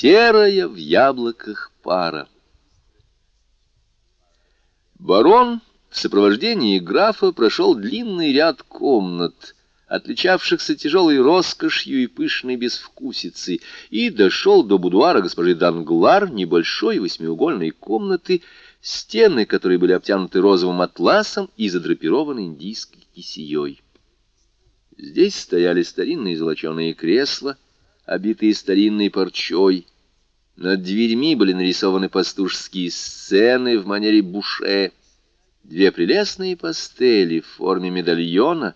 Серая в яблоках пара. Барон в сопровождении графа прошел длинный ряд комнат, отличавшихся тяжелой роскошью и пышной безвкусицей, и дошел до будуара госпожи Данглар, небольшой восьмиугольной комнаты, стены которой были обтянуты розовым атласом и задрапированы индийской кисеей. Здесь стояли старинные золоченые кресла, обитые старинной парчой. Над дверьми были нарисованы пастушские сцены в манере буше. Две прелестные пастели в форме медальона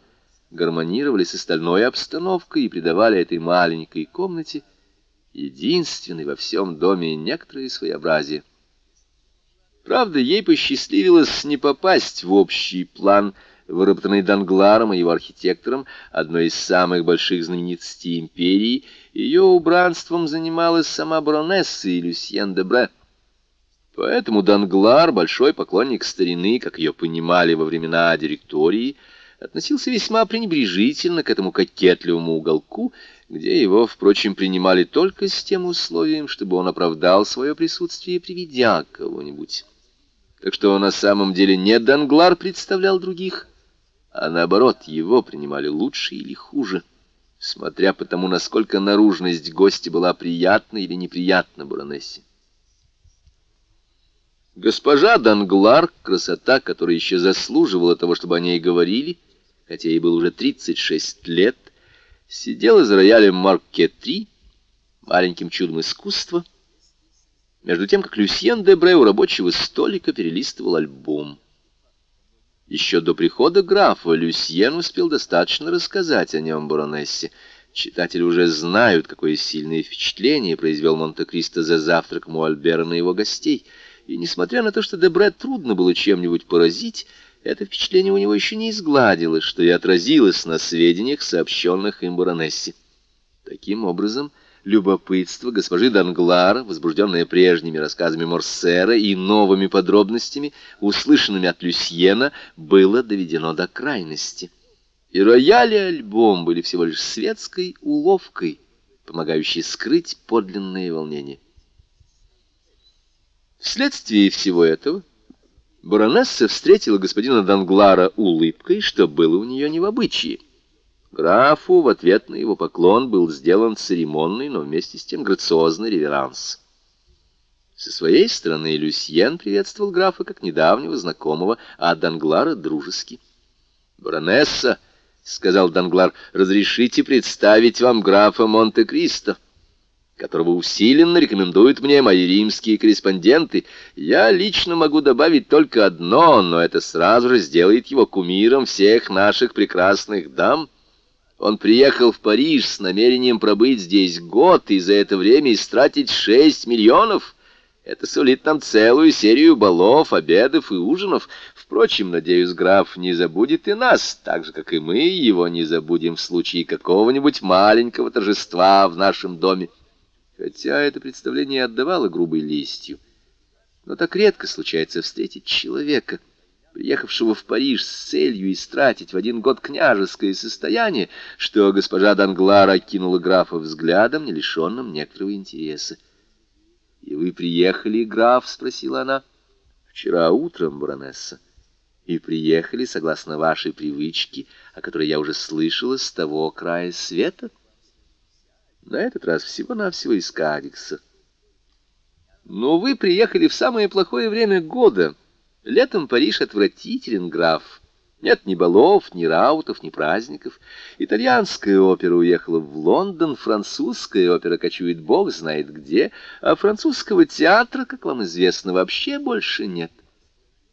гармонировали с остальной обстановкой и придавали этой маленькой комнате единственной во всем доме некоторое своеобразие. Правда, ей посчастливилось не попасть в общий план — выработанной Дангларом и его архитектором, одной из самых больших знаменитостей империи, ее убранством занималась сама баронесса и Люсьен де Бре. Поэтому Данглар, большой поклонник старины, как ее понимали во времена директории, относился весьма пренебрежительно к этому кокетливому уголку, где его, впрочем, принимали только с тем условием, чтобы он оправдал свое присутствие, приведя кого-нибудь. Так что на самом деле не Данглар представлял других, а наоборот, его принимали лучше или хуже, смотря по тому, насколько наружность гостя была приятна или неприятна баронессе. Госпожа Данглар, красота, которая еще заслуживала того, чтобы о ней говорили, хотя ей было уже 36 лет, сидела за роялем Марке-3, маленьким чудом искусства, между тем, как Люсьен де Бре у рабочего столика перелистывал альбом. Еще до прихода графа Люсьен успел достаточно рассказать о нем баронессе. Читатели уже знают, какое сильное впечатление произвел Монте-Кристо за завтраком у на его гостей. И несмотря на то, что Дебре трудно было чем-нибудь поразить, это впечатление у него еще не изгладилось, что и отразилось на сведениях, сообщенных им баронессе. Таким образом, любопытство госпожи Данглар, возбужденное прежними рассказами Морсера и новыми подробностями, услышанными от Люсьена, было доведено до крайности. И рояль альбом были всего лишь светской уловкой, помогающей скрыть подлинные волнения. Вследствие всего этого баронесса встретила господина Данглара улыбкой, что было у нее не в обычае. Графу в ответ на его поклон был сделан церемонный, но вместе с тем грациозный реверанс. Со своей стороны Люсьен приветствовал графа как недавнего знакомого, а Данглара дружески. «Баронесса», — сказал Данглар, — «разрешите представить вам графа Монте-Кристо» которого усиленно рекомендуют мне мои римские корреспонденты. Я лично могу добавить только одно, но это сразу же сделает его кумиром всех наших прекрасных дам. Он приехал в Париж с намерением пробыть здесь год и за это время истратить шесть миллионов. Это сулит нам целую серию балов, обедов и ужинов. Впрочем, надеюсь, граф не забудет и нас, так же, как и мы его не забудем в случае какого-нибудь маленького торжества в нашем доме. Хотя это представление отдавало грубой листью. Но так редко случается встретить человека — приехавшего в Париж с целью истратить в один год княжеское состояние, что госпожа Данглар окинула графа взглядом, не лишенным некоторого интереса. — И вы приехали, граф? — спросила она. — Вчера утром, баронесса. И приехали, согласно вашей привычке, о которой я уже слышала, с того края света? На этот раз всего-навсего из Кадикса. Но вы приехали в самое плохое время года — Летом Париж отвратителен, граф. Нет ни балов, ни раутов, ни праздников. Итальянская опера уехала в Лондон, французская опера кочует бог знает где, а французского театра, как вам известно, вообще больше нет.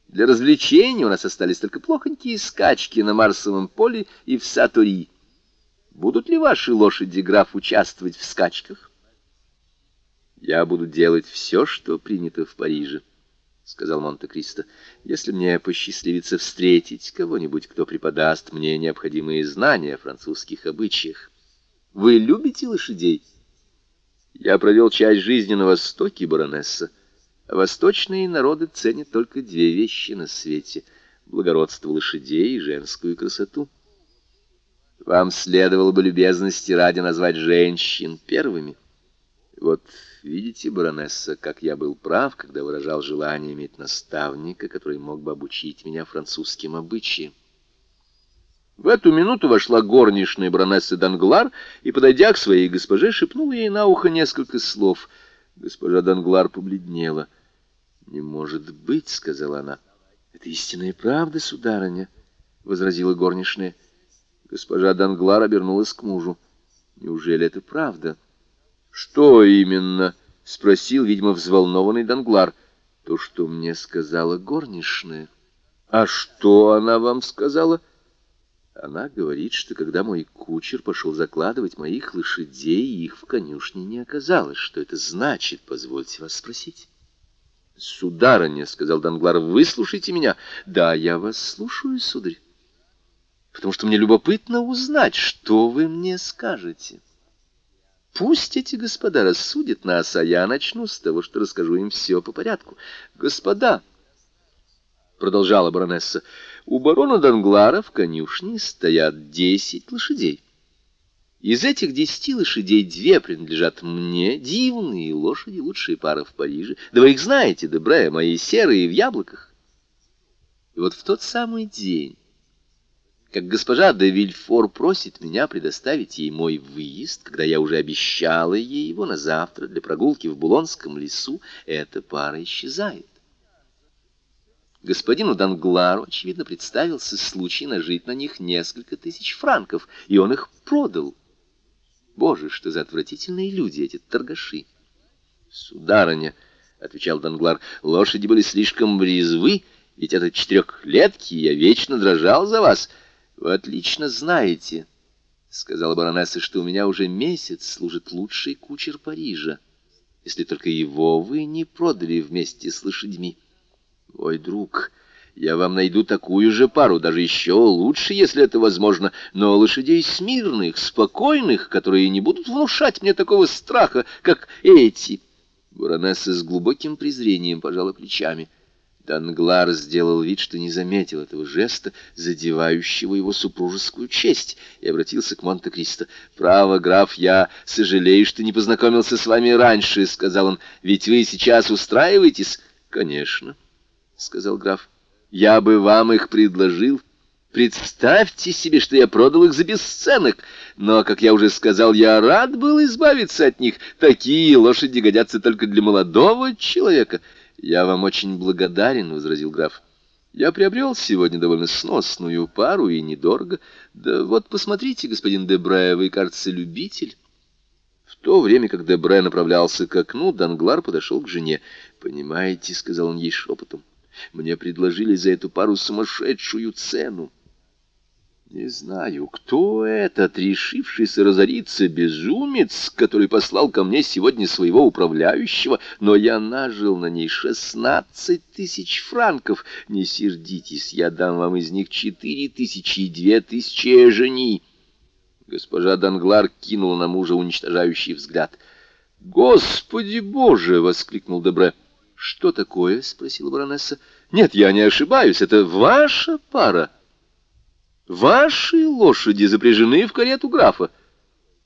Для развлечений у нас остались только плохонькие скачки на Марсовом поле и в Сатури. Будут ли ваши лошади, граф, участвовать в скачках? Я буду делать все, что принято в Париже. — сказал Монте-Кристо, — если мне посчастливится встретить кого-нибудь, кто преподаст мне необходимые знания о французских обычаях. Вы любите лошадей? Я провел часть жизни на Востоке, баронесса. Восточные народы ценят только две вещи на свете — благородство лошадей и женскую красоту. Вам следовало бы любезности ради назвать женщин первыми. Вот видите, баронесса, как я был прав, когда выражал желание иметь наставника, который мог бы обучить меня французским обычаям. В эту минуту вошла горничная баронесса Данглар и, подойдя к своей госпоже, шепнула ей на ухо несколько слов. Госпожа Данглар побледнела. «Не может быть», — сказала она. «Это истинная правда, сударыня», — возразила горничная. Госпожа Данглар обернулась к мужу. «Неужели это правда?» «Что именно?» — спросил, видимо, взволнованный Данглар. «То, что мне сказала горничная». «А что она вам сказала?» Она говорит, что когда мой кучер пошел закладывать моих лошадей, их в конюшне не оказалось. Что это значит, позвольте вас спросить? «Сударыня», — сказал Данглар, — «выслушайте меня». «Да, я вас слушаю, сударь, потому что мне любопытно узнать, что вы мне скажете». Пусть эти господа рассудят нас, а я начну с того, что расскажу им все по порядку. Господа, — продолжала баронесса, — у барона Данглара в конюшне стоят десять лошадей. Из этих десяти лошадей две принадлежат мне, дивные лошади, лучшие пары в Париже. Да вы их знаете, Дебре, мои серые в яблоках. И вот в тот самый день, как госпожа де Вильфор просит меня предоставить ей мой выезд, когда я уже обещала ей его на завтра для прогулки в Булонском лесу, эта пара исчезает. Господину Данглару, очевидно, представился случай нажить на них несколько тысяч франков, и он их продал. Боже, что за отвратительные люди эти торгаши! Сударыня, — отвечал Данглар, — лошади были слишком резвы, ведь это четырехлетки, я вечно дрожал за вас — вы отлично знаете, — сказала баронесса, — что у меня уже месяц служит лучший кучер Парижа, если только его вы не продали вместе с лошадьми. Ой, друг, я вам найду такую же пару, даже еще лучше, если это возможно, но лошадей смирных, спокойных, которые не будут внушать мне такого страха, как эти. Баронесса с глубоким презрением пожала плечами — Данглар сделал вид, что не заметил этого жеста, задевающего его супружескую честь, и обратился к Монте-Кристо. «Право, граф, я сожалею, что не познакомился с вами раньше», — сказал он. «Ведь вы сейчас устраиваетесь?» «Конечно», — сказал граф. «Я бы вам их предложил». Представьте себе, что я продал их за бесценок, но, как я уже сказал, я рад был избавиться от них. Такие лошади годятся только для молодого человека. «Я вам очень благодарен», — возразил граф. «Я приобрел сегодня довольно сносную пару и недорого. Да вот посмотрите, господин Дебре, вы, кажется, любитель». В то время, как Дебре направлялся к окну, Данглар подошел к жене. «Понимаете», — сказал он ей шепотом, — «мне предложили за эту пару сумасшедшую цену». Не знаю, кто этот решившийся разориться безумец, который послал ко мне сегодня своего управляющего, но я нажил на ней шестнадцать тысяч франков. Не сердитесь, я дам вам из них четыре тысячи и две тысячи жени. Госпожа Данглар кинула на мужа уничтожающий взгляд. «Господи Боже!» — воскликнул Дебре. «Что такое?» — спросила баронесса. «Нет, я не ошибаюсь, это ваша пара». Ваши лошади запряжены в карету графа.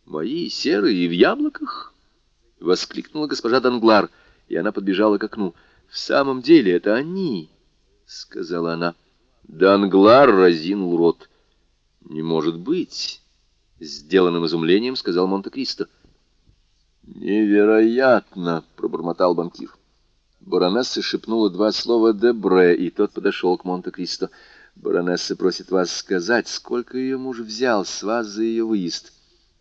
Мои серые в яблоках? — воскликнула госпожа Данглар, и она подбежала к окну. — В самом деле это они, — сказала она. Данглар разинул рот. — Не может быть, — сделанным изумлением сказал Монте-Кристо. — Невероятно, — пробормотал банкир. Баронесса шепнула два слова «Дебре», и тот подошел к Монте-Кристо. Баронесса просит вас сказать, сколько ее муж взял с вас за ее выезд.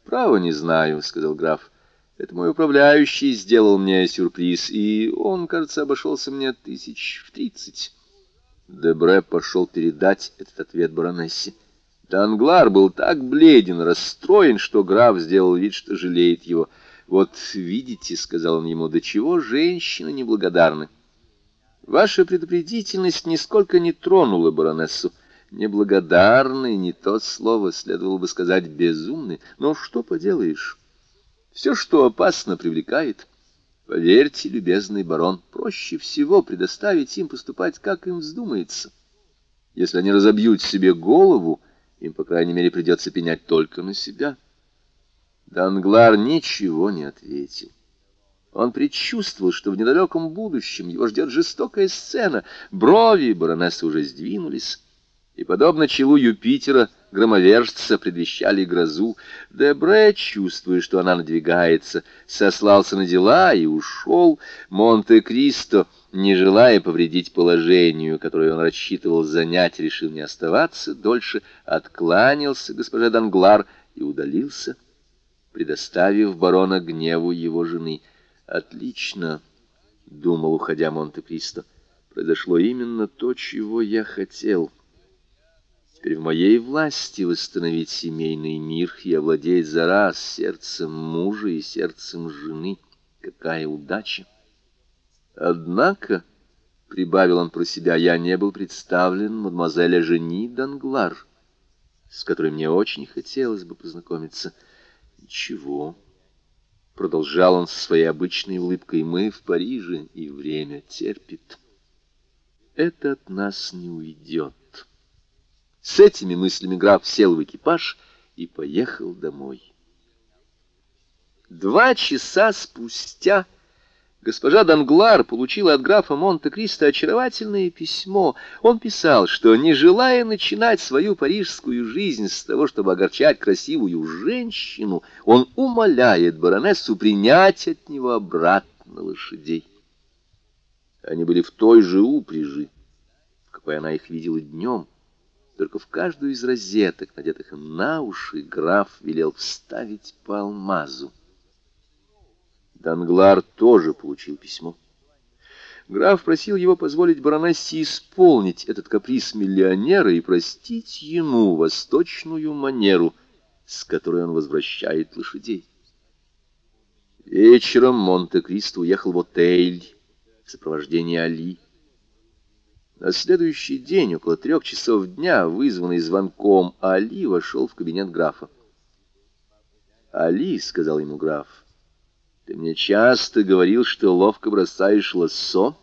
Право не знаю, — сказал граф. Это мой управляющий сделал мне сюрприз, и он, кажется, обошелся мне тысяч в тридцать. Дебре пошел передать этот ответ баронессе. Данглар был так бледен, расстроен, что граф сделал вид, что жалеет его. «Вот видите, — сказал он ему, — до чего женщины неблагодарны». Ваша предупредительность нисколько не тронула баронессу. Неблагодарный, не то слово, следовало бы сказать безумный. Но что поделаешь? Все, что опасно, привлекает. Поверьте, любезный барон, проще всего предоставить им поступать, как им вздумается. Если они разобьют себе голову, им, по крайней мере, придется пенять только на себя. Данглар ничего не ответил. Он предчувствовал, что в недалеком будущем его ждет жестокая сцена. Брови баронессы уже сдвинулись, и, подобно челу Юпитера, громовержца предвещали грозу. Дебре, чувствуя, что она надвигается, сослался на дела и ушел. Монте-Кристо, не желая повредить положению, которое он рассчитывал занять, решил не оставаться дольше, откланялся госпоже Данглар и удалился, предоставив барона гневу его жены — Отлично, думал, уходя Монте-Кристо. Произошло именно то, чего я хотел. Теперь в моей власти восстановить семейный мир и овладеть за раз сердцем мужа и сердцем жены. Какая удача! Однако, — прибавил он про себя, — я не был представлен мадемуазель Жени Данглар, с которой мне очень хотелось бы познакомиться. Ничего. Продолжал он со своей обычной улыбкой. Мы в Париже, и время терпит. Это от нас не уйдет. С этими мыслями граф сел в экипаж и поехал домой. Два часа спустя Госпожа Данглар получила от графа Монте-Кристо очаровательное письмо. Он писал, что, не желая начинать свою парижскую жизнь с того, чтобы огорчать красивую женщину, он умоляет баронессу принять от него обратно лошадей. Они были в той же упряжи, какой она их видела днем. Только в каждую из розеток, надетых на уши, граф велел вставить по алмазу. Данглар тоже получил письмо. Граф просил его позволить баронессе исполнить этот каприз миллионера и простить ему восточную манеру, с которой он возвращает лошадей. Вечером Монте-Кристо уехал в отель в сопровождении Али. На следующий день, около трех часов дня, вызванный звонком, Али вошел в кабинет графа. «Али», — сказал ему граф, ты мне часто говорил, что ловко бросаешь лассо.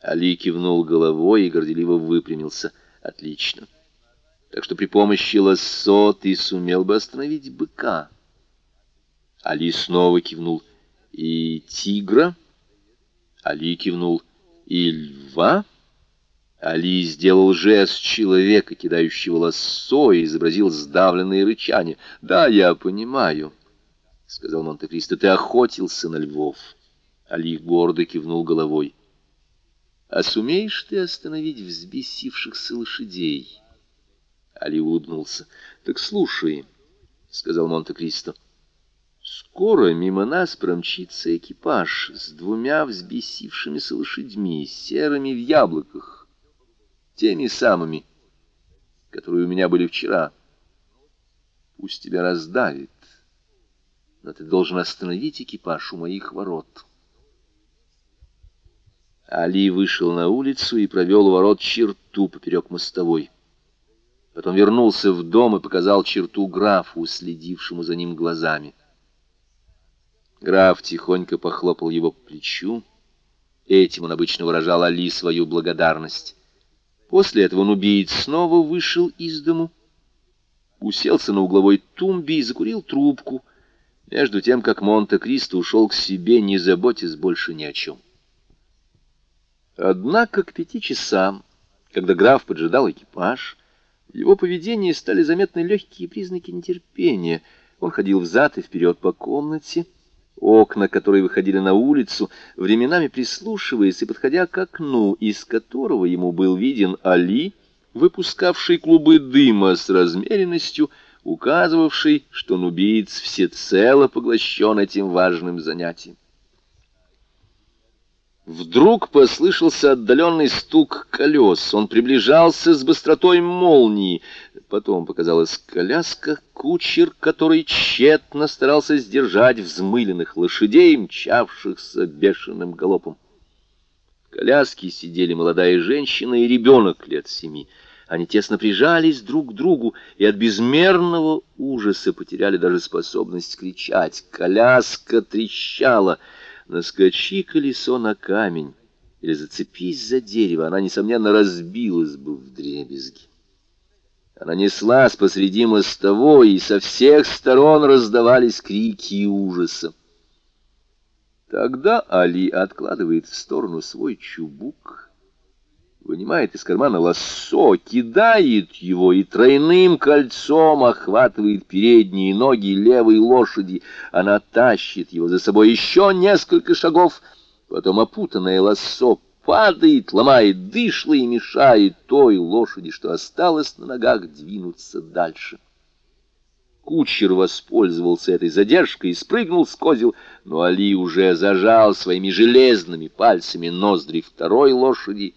Али кивнул головой и горделиво выпрямился. Отлично. Так что при помощи лассо ты сумел бы остановить быка. Али снова кивнул. И тигра? Али кивнул. И льва? Али сделал жест человека, кидающего лассо, и изобразил сдавленное рычание. Да, я понимаю. — сказал Монте-Кристо, — ты охотился на львов. Али гордо кивнул головой. — А сумеешь ты остановить взбесившихся лошадей? Али улыбнулся. — Так слушай, — сказал Монте-Кристо. — Скоро мимо нас промчится экипаж с двумя взбесившимися лошадьми, серыми в яблоках, теми самыми, которые у меня были вчера. Пусть тебя раздавит но ты должен остановить экипаж у моих ворот. Али вышел на улицу и провел ворот черту поперек мостовой. Потом вернулся в дом и показал черту графу, следившему за ним глазами. Граф тихонько похлопал его по плечу. Этим он обычно выражал Али свою благодарность. После этого он убийц снова вышел из дому, уселся на угловой тумбе и закурил трубку — между тем, как Монте-Кристо ушел к себе, не заботясь больше ни о чем. Однако к пяти часам, когда граф поджидал экипаж, в его поведении стали заметны легкие признаки нетерпения. Он ходил взад и вперед по комнате, окна, которые выходили на улицу, временами прислушиваясь и подходя к окну, из которого ему был виден Али, выпускавший клубы дыма с размеренностью, указывавший, что нубиец всецело поглощен этим важным занятием. Вдруг послышался отдаленный стук колес. Он приближался с быстротой молнии. Потом показалась коляска, кучер, который тщетно старался сдержать взмыленных лошадей, мчавшихся бешеным галопом. В коляске сидели молодая женщина и ребенок лет семи. Они тесно прижались друг к другу и от безмерного ужаса потеряли даже способность кричать. Коляска трещала. Наскочи колесо на камень или зацепись за дерево, она, несомненно, разбилась бы в дребезги. Она неслась посреди мостовой, и со всех сторон раздавались крики ужаса. Тогда Али откладывает в сторону свой чубук, вынимает из кармана лассо, кидает его и тройным кольцом охватывает передние ноги левой лошади. Она тащит его за собой еще несколько шагов, потом опутанное лассо падает, ломает дышло и мешает той лошади, что осталось на ногах, двинуться дальше. Кучер воспользовался этой задержкой и спрыгнул с козел, но Али уже зажал своими железными пальцами ноздри второй лошади,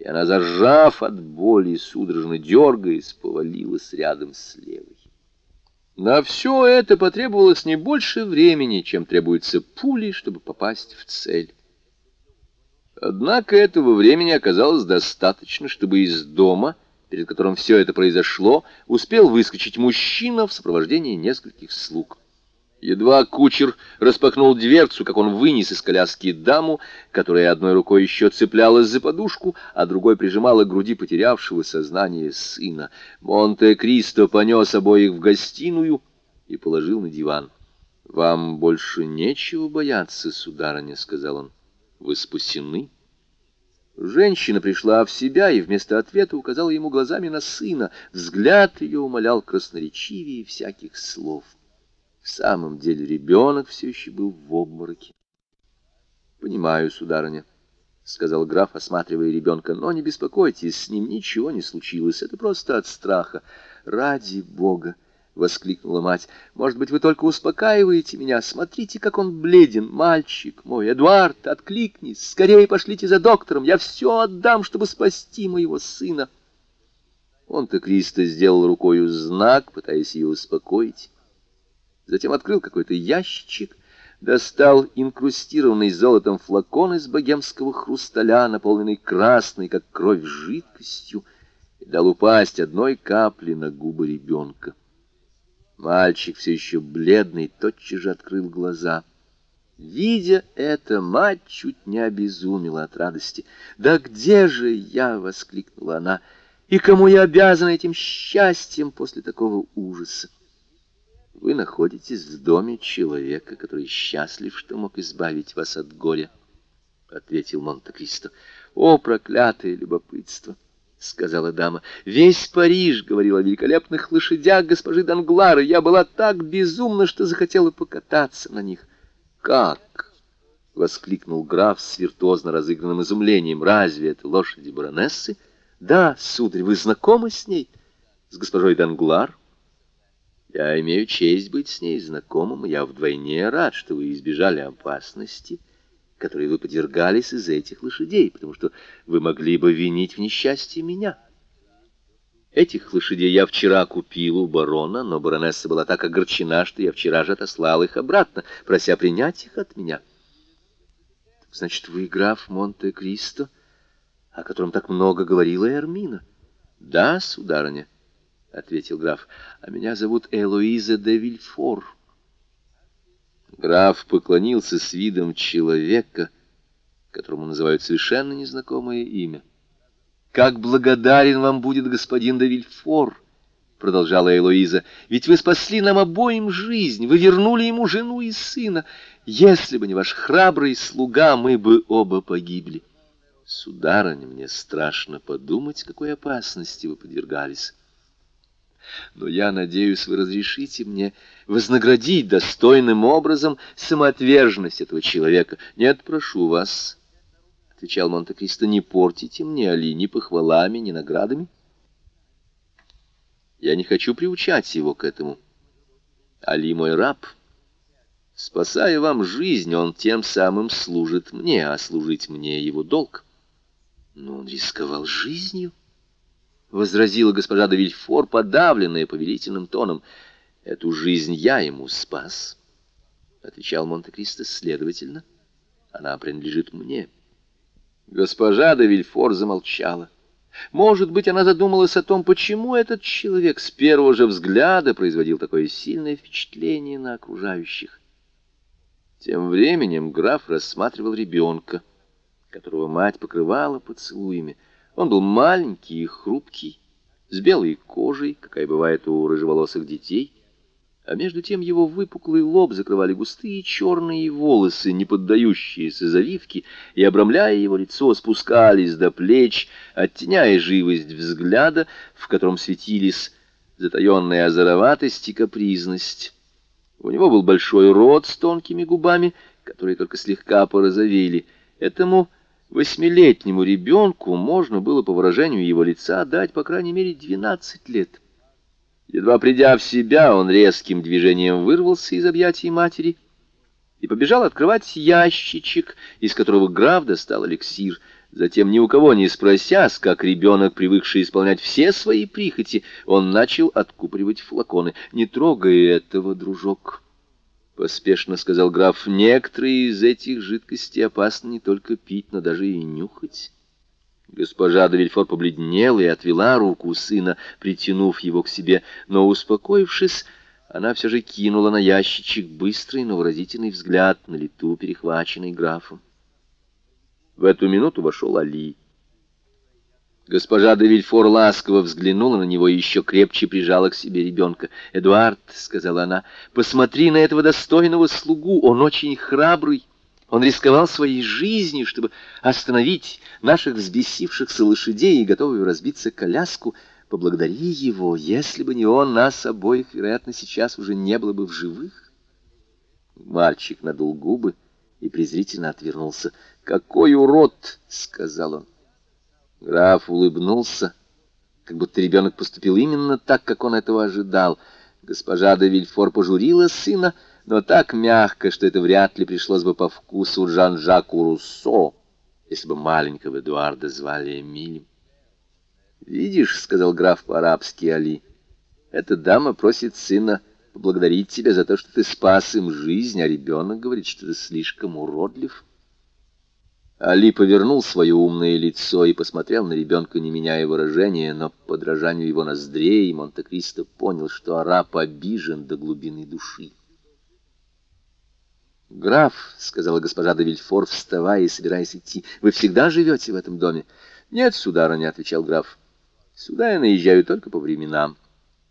и она, зажав от боли, судорожно дергаясь, повалилась рядом с левой. На все это потребовалось не больше времени, чем требуется пули, чтобы попасть в цель. Однако этого времени оказалось достаточно, чтобы из дома, перед которым все это произошло, успел выскочить мужчина в сопровождении нескольких слуг. Едва кучер распахнул дверцу, как он вынес из коляски даму, которая одной рукой еще цеплялась за подушку, а другой прижимала к груди потерявшего сознание сына. Монте-Кристо понес обоих в гостиную и положил на диван. «Вам больше нечего бояться, сударыня», — сказал он вы спасены. Женщина пришла в себя и вместо ответа указала ему глазами на сына. Взгляд ее умолял красноречивее всяких слов. В самом деле ребенок все еще был в обмороке. «Понимаю, сударыня», — сказал граф, осматривая ребенка, — «но не беспокойтесь, с ним ничего не случилось, это просто от страха. Ради Бога!» — воскликнула мать. «Может быть, вы только успокаиваете меня? Смотрите, как он бледен, мальчик мой! Эдуард, откликнись! Скорее пошлите за доктором! Я все отдам, чтобы спасти моего сына!» Он-то Кристо сделал рукою знак, пытаясь ее успокоить. Затем открыл какой-то ящичек, достал инкрустированный золотом флакон из богемского хрусталя, наполненный красной, как кровь, жидкостью, и дал упасть одной капли на губы ребенка. Мальчик, все еще бледный, тотчас же открыл глаза. Видя это, мать чуть не обезумела от радости. «Да где же я?» — воскликнула она. «И кому я обязана этим счастьем после такого ужаса?» «Вы находитесь в доме человека, который счастлив, что мог избавить вас от горя», — ответил Монте-Кристо. «О, проклятое любопытство!» — сказала дама. «Весь Париж говорил о великолепных лошадях госпожи Данглары. Я была так безумна, что захотела покататься на них». «Как?» — воскликнул граф с виртуозно разыгранным изумлением. «Разве это лошади баронессы?» «Да, сударь, вы знакомы с ней? С госпожой Данглар?» «Я имею честь быть с ней знакомым. Я вдвойне рад, что вы избежали опасности» которой вы подвергались из-за этих лошадей, потому что вы могли бы винить в несчастье меня. Этих лошадей я вчера купил у барона, но баронесса была так огорчена, что я вчера же отослал их обратно, прося принять их от меня. Значит, вы граф Монте-Кристо, о котором так много говорила Эрмина? Да, сударыня, — ответил граф, — а меня зовут Элоиза де Вильфор. Граф поклонился с видом человека, которому называют совершенно незнакомое имя. «Как благодарен вам будет господин де Вильфор!» — продолжала Элоиза. «Ведь вы спасли нам обоим жизнь, вы вернули ему жену и сына. Если бы не ваш храбрый слуга, мы бы оба погибли. Сударыня, мне страшно подумать, какой опасности вы подвергались». Но я надеюсь, вы разрешите мне вознаградить достойным образом самоотверженность этого человека. Нет, прошу вас, — отвечал Монте-Кристо, — не портите мне Али ни похвалами, ни наградами. Я не хочу приучать его к этому. Али мой раб. Спасая вам жизнь, он тем самым служит мне, а служить мне его долг. Но он рисковал жизнью. — возразила госпожа де Вильфор, подавленная повелительным тоном. «Эту жизнь я ему спас», — отвечал Монте-Кристо следовательно. «Она принадлежит мне». Госпожа де Вильфор замолчала. Может быть, она задумалась о том, почему этот человек с первого же взгляда производил такое сильное впечатление на окружающих. Тем временем граф рассматривал ребенка, которого мать покрывала поцелуями, он был маленький и хрупкий, с белой кожей, какая бывает у рыжеволосых детей. а между тем его выпуклый лоб закрывали густые черные волосы, не поддающиеся завивке, и, обрамляя его лицо, спускались до плеч, оттеняя живость взгляда, в котором светились затаенная озороватость и капризность. У него был большой рот с тонкими губами, которые только слегка порозовели. Этому восьмилетнему ребенку можно было, по выражению его лица, дать, по крайней мере, двенадцать лет. Едва придя в себя, он резким движением вырвался из объятий матери и побежал открывать ящичек, из которого граф достал эликсир. Затем, ни у кого не спросясь, как ребенок, привыкший исполнять все свои прихоти, он начал откупоривать флаконы. «Не трогай этого, дружок!» — поспешно сказал граф. «Некоторые из этих жидкостей опасно не только пить, но даже и нюхать». Госпожа де побледнела и отвела руку сына, притянув его к себе, но, успокоившись, она все же кинула на ящичек быстрый, но выразительный взгляд на лету, перехваченный графом. В эту минуту вошел Али. Госпожа де Вильфор ласково взглянула на него и еще крепче прижала к себе ребенка. «Эдуард», — сказала она, — «посмотри на этого достойного слугу, он очень храбрый». Он рисковал своей жизнью, чтобы остановить наших взбесившихся лошадей и готовую разбиться коляску. Поблагодари его, если бы не он, нас обоих, вероятно, сейчас уже не было бы в живых. Мальчик надул губы и презрительно отвернулся. «Какой урод!» — сказал он. Граф улыбнулся, как будто ребенок поступил именно так, как он этого ожидал. Госпожа де Вильфор пожурила сына, — но так мягко, что это вряд ли пришлось бы по вкусу Жан-Жаку Руссо, если бы маленького Эдуарда звали Эмилем. «Видишь», — сказал граф по-арабски Али, — «эта дама просит сына поблагодарить тебя за то, что ты спас им жизнь, а ребенок говорит, что ты слишком уродлив». Али повернул свое умное лицо и посмотрел на ребенка, не меняя выражения, но по дрожанию его ноздрей Монте-Кристо понял, что араб обижен до глубины души. «Граф», — сказала госпожа де Вильфор, вставая и собираясь идти, — «вы всегда живете в этом доме?» «Нет, сударыня», — отвечал граф. «Сюда я наезжаю только по временам.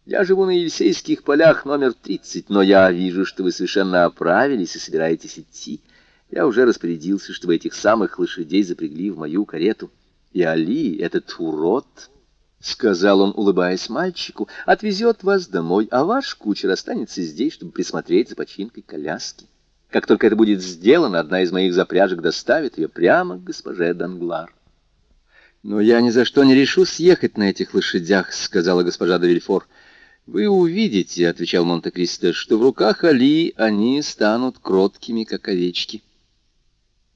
Я живу на Елисейских полях номер тридцать, но я вижу, что вы совершенно оправились и собираетесь идти. Я уже распорядился, чтобы этих самых лошадей запрягли в мою карету. И Али, этот урод...» — сказал он, улыбаясь мальчику, — отвезет вас домой, а ваш кучер останется здесь, чтобы присмотреть за починкой коляски. Как только это будет сделано, одна из моих запряжек доставит ее прямо к госпоже Данглар. «Но я ни за что не решу съехать на этих лошадях», — сказала госпожа де Вильфор. «Вы увидите», — отвечал Монте-Кристо, — «что в руках Али они станут кроткими, как овечки».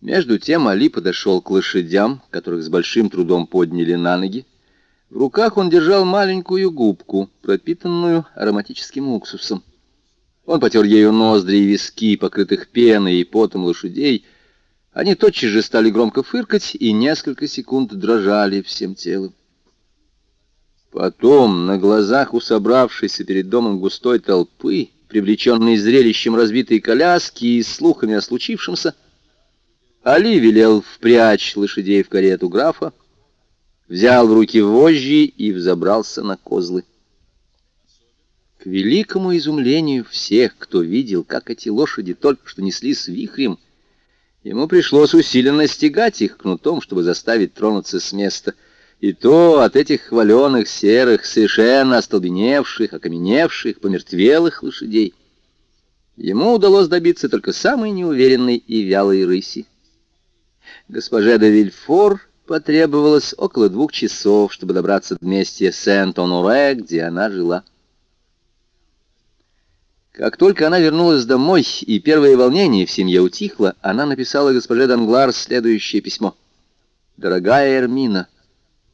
Между тем Али подошел к лошадям, которых с большим трудом подняли на ноги. В руках он держал маленькую губку, пропитанную ароматическим уксусом. Он потер ею ноздри и виски, покрытых пеной и потом лошадей. Они тотчас же стали громко фыркать и несколько секунд дрожали всем телом. Потом, на глазах у собравшейся перед домом густой толпы, привлеченной зрелищем разбитой коляски и слухами о случившемся, Али велел впрячь лошадей в карету графа, взял в руки вожжи и взобрался на козлы. К великому изумлению всех, кто видел, как эти лошади только что несли с вихрем, ему пришлось усиленно стегать их кнутом, чтобы заставить тронуться с места. И то от этих хваленых, серых, совершенно остолбеневших, окаменевших, помертвелых лошадей. Ему удалось добиться только самой неуверенной и вялой рыси. Госпоже де Вильфор потребовалось около двух часов, чтобы добраться до месте Сент-Оноре, где она жила. Как только она вернулась домой, и первое волнение в семье утихло, она написала госпоже Данглар следующее письмо. «Дорогая Эрмина,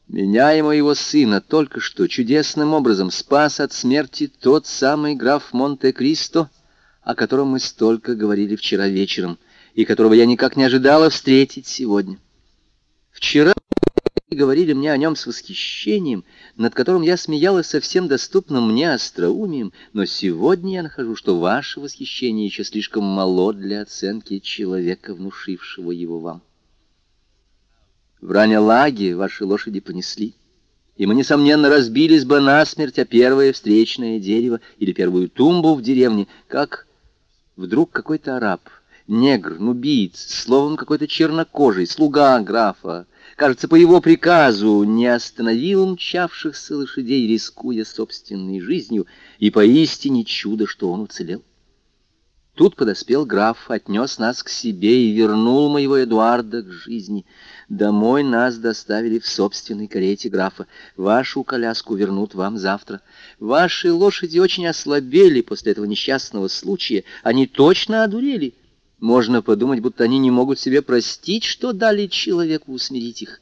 меня и моего сына только что чудесным образом спас от смерти тот самый граф Монте-Кристо, о котором мы столько говорили вчера вечером, и которого я никак не ожидала встретить сегодня. Вчера говорили мне о нем с восхищением, над которым я смеялась совсем доступным мне остроумием, но сегодня я нахожу, что ваше восхищение еще слишком мало для оценки человека, внушившего его вам. В Раня-Лаге ваши лошади понесли, и мы, несомненно, разбились бы насмерть о первое встречное дерево или первую тумбу в деревне, как вдруг какой-то араб, негр, нубиец, словом, какой-то чернокожий, слуга графа, кажется, по его приказу не остановил мчавшихся лошадей, рискуя собственной жизнью, и поистине чудо, что он уцелел. Тут подоспел граф, отнес нас к себе и вернул моего Эдуарда к жизни. Домой нас доставили в собственной карете графа. Вашу коляску вернут вам завтра. Ваши лошади очень ослабели после этого несчастного случая. Они точно одурели. Можно подумать, будто они не могут себе простить, что дали человеку усмирить их.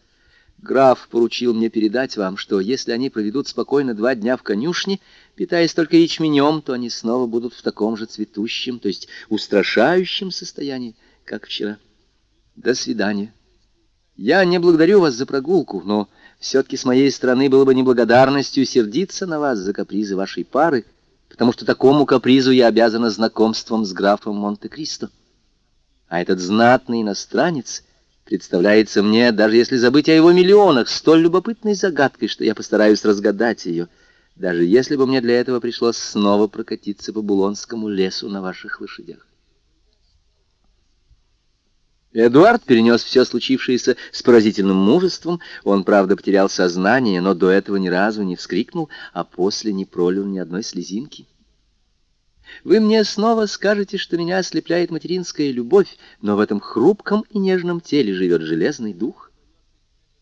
Граф поручил мне передать вам, что если они проведут спокойно два дня в конюшне, питаясь только ячменем, то они снова будут в таком же цветущем, то есть устрашающем состоянии, как вчера. До свидания. Я не благодарю вас за прогулку, но все-таки с моей стороны было бы неблагодарностью сердиться на вас за капризы вашей пары, потому что такому капризу я обязана знакомством с графом Монте-Кристо. А этот знатный иностранец — представляется мне, даже если забыть о его миллионах, столь любопытной загадкой, что я постараюсь разгадать ее, даже если бы мне для этого пришлось снова прокатиться по Булонскому лесу на ваших лошадях. Эдуард перенес все случившееся с поразительным мужеством. Он, правда, потерял сознание, но до этого ни разу не вскрикнул, а после не пролил ни одной слезинки. Вы мне снова скажете, что меня ослепляет материнская любовь, но в этом хрупком и нежном теле живет железный дух.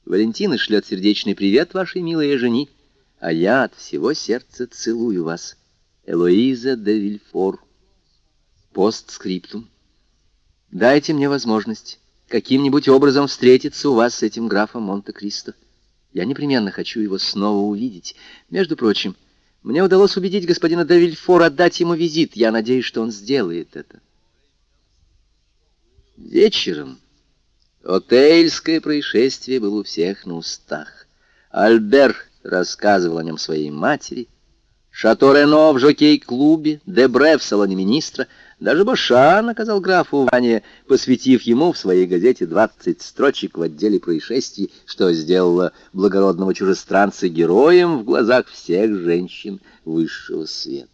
Валентина шлет сердечный привет вашей милой жени, а я от всего сердца целую вас. Элоиза де Вильфор. Постскриптум. Дайте мне возможность каким-нибудь образом встретиться у вас с этим графом Монте-Кристо. Я непременно хочу его снова увидеть. Между прочим, мне удалось убедить господина Девильфор отдать ему визит. Я надеюсь, что он сделает это. Вечером отельское происшествие было у всех на устах. Альбер рассказывал о нем своей матери, Шато Рено в жокей-клубе, Дебре в салоне министра — даже Баша наказал графу Ване, посвятив ему в своей газете 20 строчек в отделе происшествий, что сделало благородного чужестранца героем в глазах всех женщин высшего света.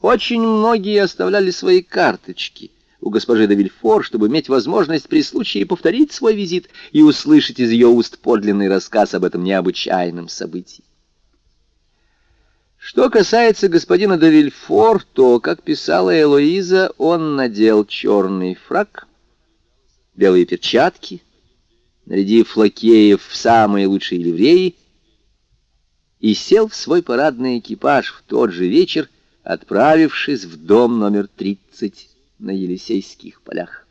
Очень многие оставляли свои карточки у госпожи де Вильфор, чтобы иметь возможность при случае повторить свой визит и услышать из ее уст подлинный рассказ об этом необычайном событии. Что касается господина де Вильфор, то, как писала Элоиза, он надел черный фрак, белые перчатки, нарядив лакеев в самые лучшие ливреи, и сел в свой парадный экипаж в тот же вечер, отправившись в дом номер 30 на Елисейских полях.